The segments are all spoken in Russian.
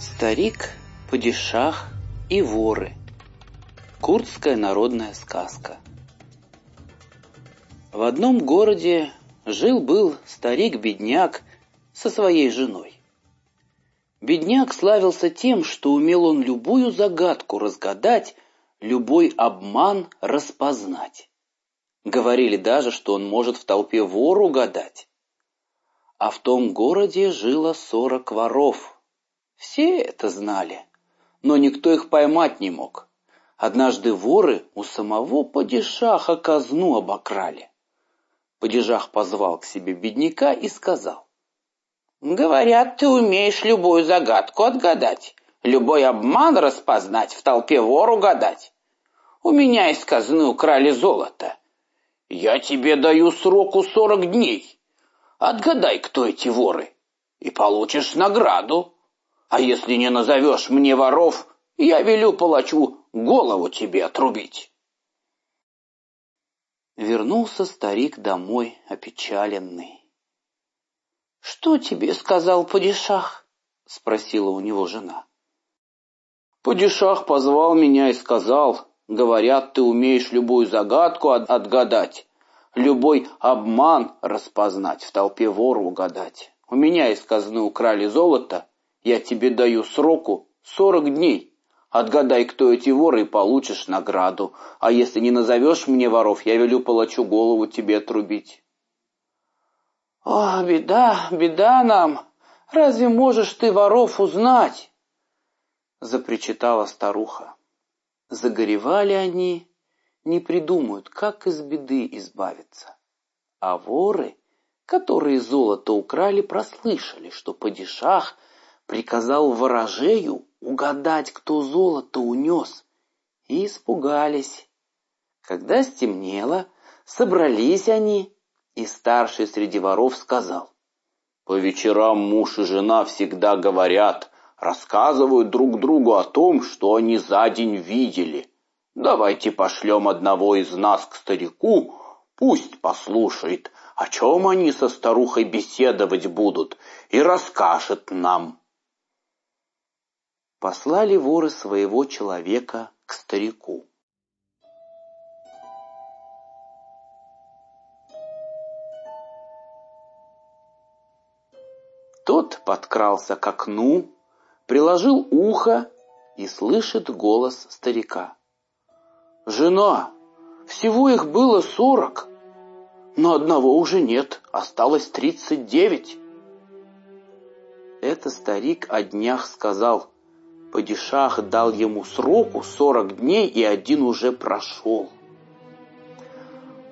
Старик, падишах и воры. Курдская народная сказка. В одном городе жил-был старик-бедняк со своей женой. Бедняк славился тем, что умел он любую загадку разгадать, любой обман распознать. Говорили даже, что он может в толпе вору угадать. А в том городе жило сорок воров, все это знали, но никто их поймать не мог. Однажды воры у самого падишаха казну обокрали. Падишах позвал к себе бедняка и сказал. «Говорят, ты умеешь любую загадку отгадать, любой обман распознать, в толпе вор угадать. У меня из казны украли золото. Я тебе даю сроку сорок дней. Отгадай, кто эти воры, и получишь награду». А если не назовешь мне воров, я велю палачу голову тебе отрубить. Вернулся старик домой опечаленный. — Что тебе сказал падишах? — спросила у него жена. — Падишах позвал меня и сказал, говорят, ты умеешь любую загадку отгадать, любой обман распознать, в толпе вору угадать. У меня из казны украли золото, я тебе даю сроку сорок дней. Отгадай, кто эти воры, и получишь награду. А если не назовешь мне воров, я велю палачу голову тебе отрубить. — О, беда, беда нам! Разве можешь ты воров узнать? — запричитала старуха. Загоревали они, не придумают, как из беды избавиться. А воры, которые золото украли, прослышали, что падишах — приказал ворожею угадать, кто золото унес, и испугались. Когда стемнело, собрались они, и старший среди воров сказал, «По вечерам муж и жена всегда говорят, рассказывают друг другу о том, что они за день видели. Давайте пошлем одного из нас к старику, пусть послушает, о чем они со старухой беседовать будут, и расскажет нам» послали воры своего человека к старику. Тот подкрался к окну, приложил ухо и слышит голос старика. «Жена, всего их было сорок, но одного уже нет, осталось тридцать девять». Это старик о днях сказал – Падишах дал ему сроку сорок дней, и один уже прошел.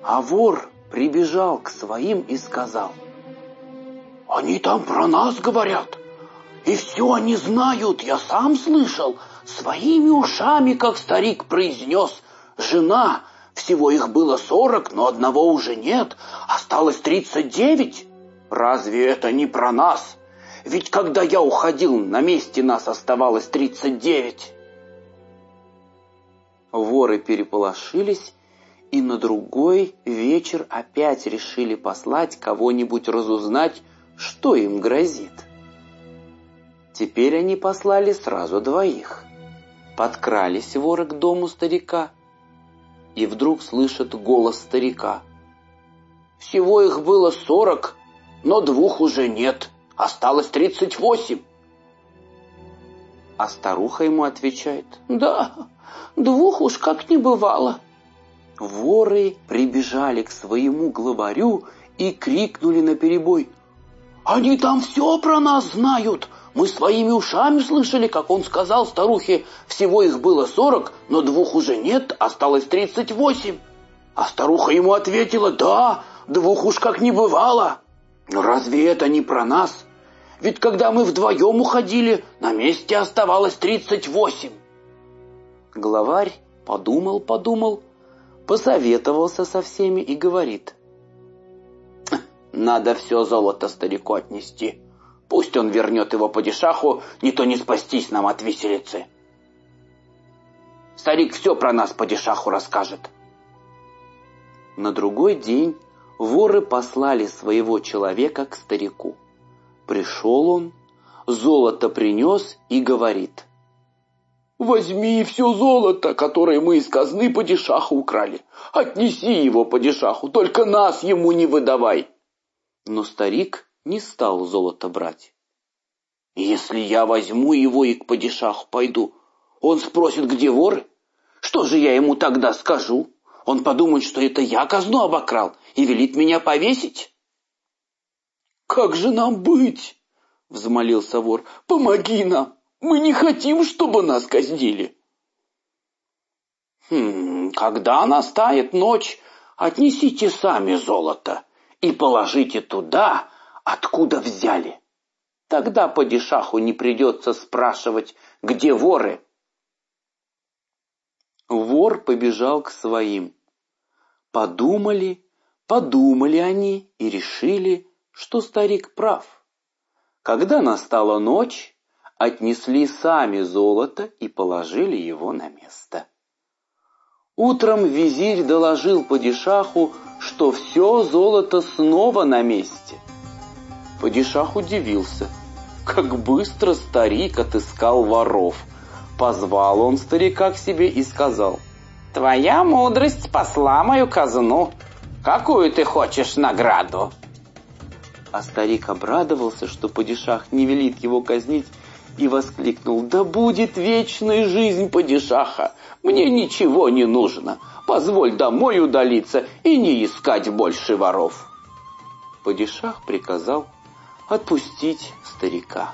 А вор прибежал к своим и сказал, «Они там про нас говорят, и все они знают, я сам слышал, своими ушами, как старик произнес, жена, всего их было сорок, но одного уже нет, осталось тридцать девять. Разве это не про нас?» Ведь когда я уходил, на месте нас оставалось тридцать девять. Воры переполошились и на другой вечер опять решили послать кого-нибудь разузнать, что им грозит. Теперь они послали сразу двоих. Подкрались воры к дому старика и вдруг слышат голос старика. «Всего их было сорок, но двух уже нет. Осталось тридцать восемь. А старуха ему отвечает, да, двух уж как не бывало. Воры прибежали к своему главарю и крикнули на перебой: «Они там все про нас знают! Мы своими ушами слышали, как он сказал старухе, всего их было сорок, но двух уже нет, осталось тридцать восемь!» А старуха ему ответила, «Да, двух уж как не бывало!» «Но разве это не про нас? Ведь когда мы вдвоем уходили, на месте оставалось тридцать восемь. Главарь подумал-подумал, посоветовался со всеми и говорит. Надо все золото старику отнести. Пусть он вернет его по дешаху, не то не спастись нам от виселицы. Старик все про нас по дешаху расскажет. На другой день воры послали своего человека к старику. Пришел он, золото принес и говорит. «Возьми все золото, которое мы из казны падишаха украли. Отнеси его падишаху, только нас ему не выдавай». Но старик не стал золото брать. «Если я возьму его и к падишаху пойду, он спросит, где воры? Что же я ему тогда скажу? Он подумает, что это я казну обокрал и велит меня повесить». «Как же нам быть?» — взмолился вор. «Помоги нам! Мы не хотим, чтобы нас казнили!» «Хм, когда настает ночь, отнесите сами золото и положите туда, откуда взяли. Тогда падишаху не придется спрашивать, где воры». Вор побежал к своим. Подумали, подумали они и решили, что старик прав. Когда настала ночь, отнесли сами золото и положили его на место. Утром визирь доложил падишаху, что все золото снова на месте. Падишах удивился, как быстро старик отыскал воров. Позвал он старика к себе и сказал, «Твоя мудрость спасла мою казну. Какую ты хочешь награду?» А старик обрадовался, что падишах не велит его казнить, и воскликнул, «Да будет вечная жизнь падишаха! Мне ничего не нужно! Позволь домой удалиться и не искать больше воров!» Падишах приказал отпустить старика.